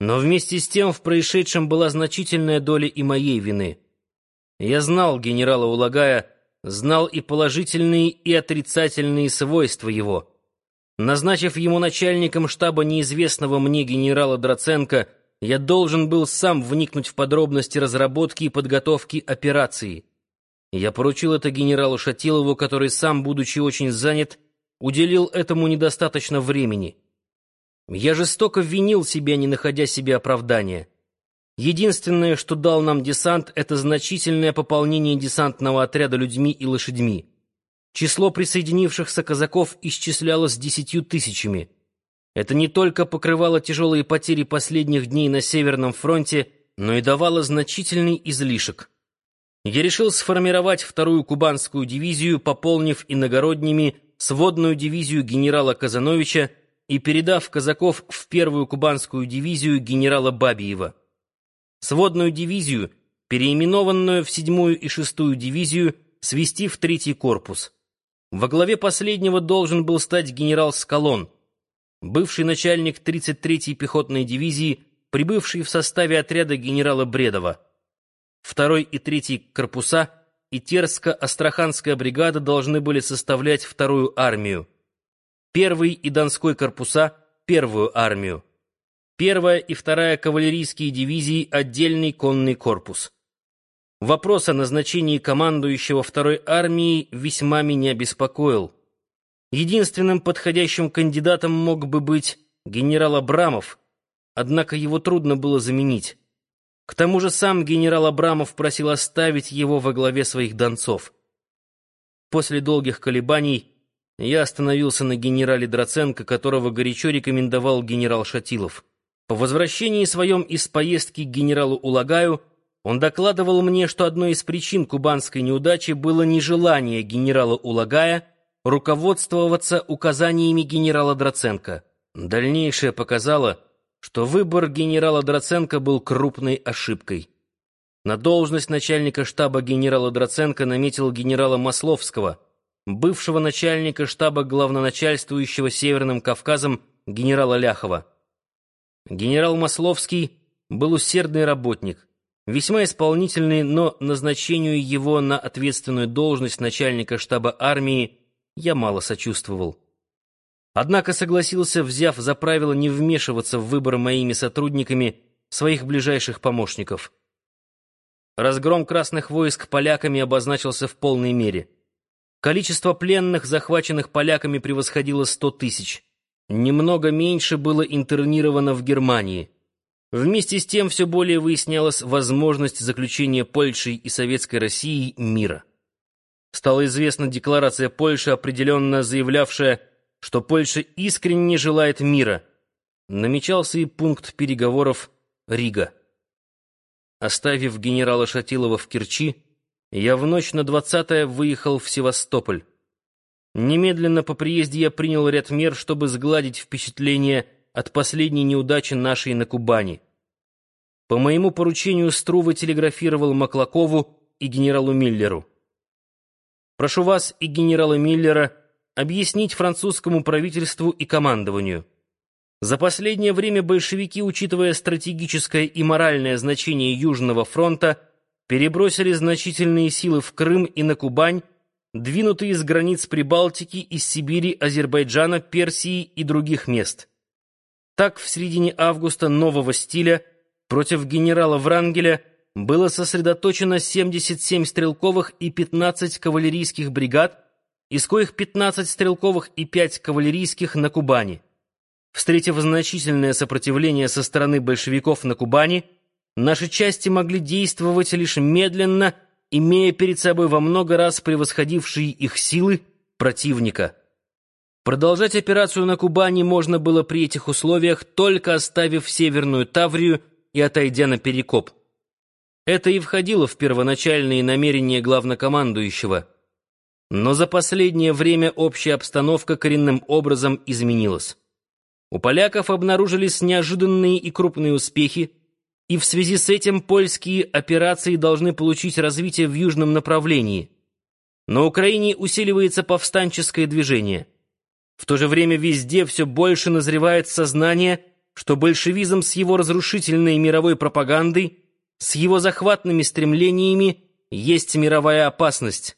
Но вместе с тем в происшедшем была значительная доля и моей вины. Я знал генерала Улагая, знал и положительные, и отрицательные свойства его. Назначив ему начальником штаба неизвестного мне генерала Драценко, я должен был сам вникнуть в подробности разработки и подготовки операции. Я поручил это генералу Шатилову, который сам, будучи очень занят, уделил этому недостаточно времени. Я жестоко винил себя, не находя себе оправдания. Единственное, что дал нам десант, это значительное пополнение десантного отряда людьми и лошадьми. Число присоединившихся казаков исчислялось десятью тысячами. Это не только покрывало тяжелые потери последних дней на Северном фронте, но и давало значительный излишек. Я решил сформировать вторую кубанскую дивизию, пополнив иногородними сводную дивизию генерала Казановича и передав казаков в первую кубанскую дивизию генерала Бабиева. Сводную дивизию, переименованную в седьмую и шестую дивизию, свести в третий корпус. Во главе последнего должен был стать генерал Скалон, бывший начальник 33-й пехотной дивизии, прибывший в составе отряда генерала Бредова. Второй и третий корпуса и Терско-Астраханская бригада должны были составлять вторую армию. Первый и Донской корпуса — первую армию. Первая и вторая кавалерийские дивизии — отдельный конный корпус. Вопрос о назначении командующего второй армией весьма меня беспокоил. Единственным подходящим кандидатом мог бы быть генерал Абрамов, однако его трудно было заменить. К тому же сам генерал Абрамов просил оставить его во главе своих донцов. После долгих колебаний я остановился на генерале Драценко, которого горячо рекомендовал генерал Шатилов. По возвращении своем из поездки к генералу Улагаю он докладывал мне, что одной из причин кубанской неудачи было нежелание генерала Улагая руководствоваться указаниями генерала Драценко. Дальнейшее показало, что выбор генерала Драценко был крупной ошибкой. На должность начальника штаба генерала Драценко наметил генерала Масловского — бывшего начальника штаба главноначальствующего Северным Кавказом генерала Ляхова. Генерал Масловский был усердный работник, весьма исполнительный, но назначению его на ответственную должность начальника штаба армии я мало сочувствовал. Однако согласился, взяв за правило не вмешиваться в выбор моими сотрудниками своих ближайших помощников. Разгром красных войск поляками обозначился в полной мере — Количество пленных, захваченных поляками, превосходило сто тысяч. Немного меньше было интернировано в Германии. Вместе с тем все более выяснялась возможность заключения Польшей и Советской Россией мира. Стала известна декларация Польши, определенно заявлявшая, что Польша искренне желает мира. Намечался и пункт переговоров Рига. Оставив генерала Шатилова в Керчи, я в ночь на двадцатое выехал в Севастополь. Немедленно по приезде я принял ряд мер, чтобы сгладить впечатление от последней неудачи нашей на Кубани. По моему поручению Струва телеграфировал Маклакову и генералу Миллеру. Прошу вас и генерала Миллера объяснить французскому правительству и командованию. За последнее время большевики, учитывая стратегическое и моральное значение Южного фронта, перебросили значительные силы в Крым и на Кубань, двинутые из границ Прибалтики, из Сибири, Азербайджана, Персии и других мест. Так, в середине августа нового стиля против генерала Врангеля было сосредоточено 77 стрелковых и 15 кавалерийских бригад, из коих 15 стрелковых и 5 кавалерийских на Кубани. Встретив значительное сопротивление со стороны большевиков на Кубани, Наши части могли действовать лишь медленно, имея перед собой во много раз превосходившие их силы противника. Продолжать операцию на Кубани можно было при этих условиях, только оставив Северную Таврию и отойдя на Перекоп. Это и входило в первоначальные намерения главнокомандующего. Но за последнее время общая обстановка коренным образом изменилась. У поляков обнаружились неожиданные и крупные успехи, и в связи с этим польские операции должны получить развитие в южном направлении. На Украине усиливается повстанческое движение. В то же время везде все больше назревает сознание, что большевизм с его разрушительной мировой пропагандой, с его захватными стремлениями есть мировая опасность,